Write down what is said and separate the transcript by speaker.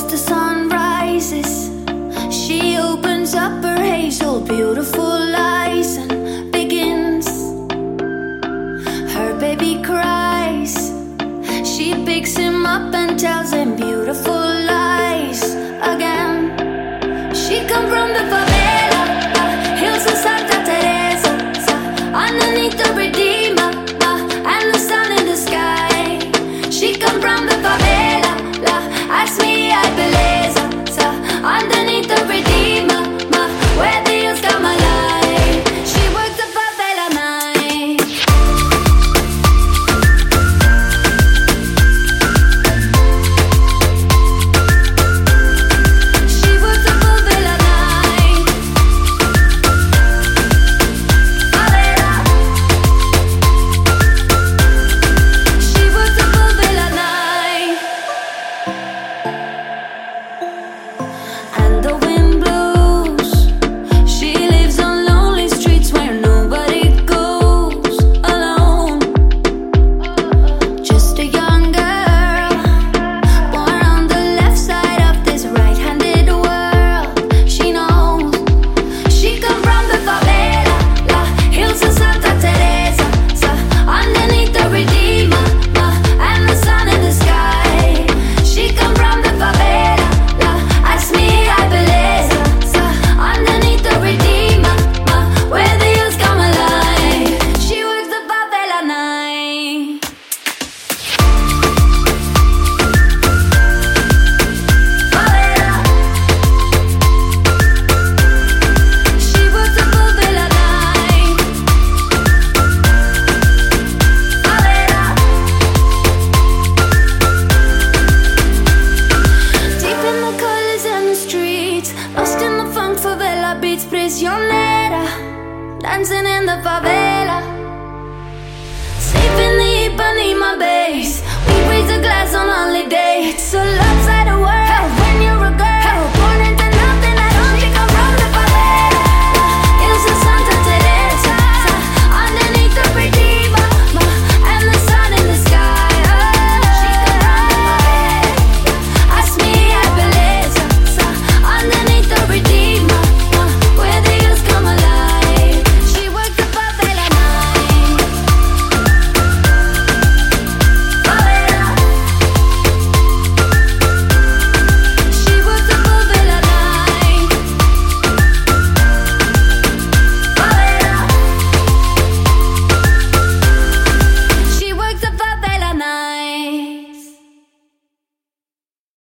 Speaker 1: as the sun rises, she opens up her hazel, beautiful eyes and begins. Her baby cries. She picks him up and tells him beautiful lies again. She come from the. Lost in the funk, favela beats prisionera. Dancing in the favela.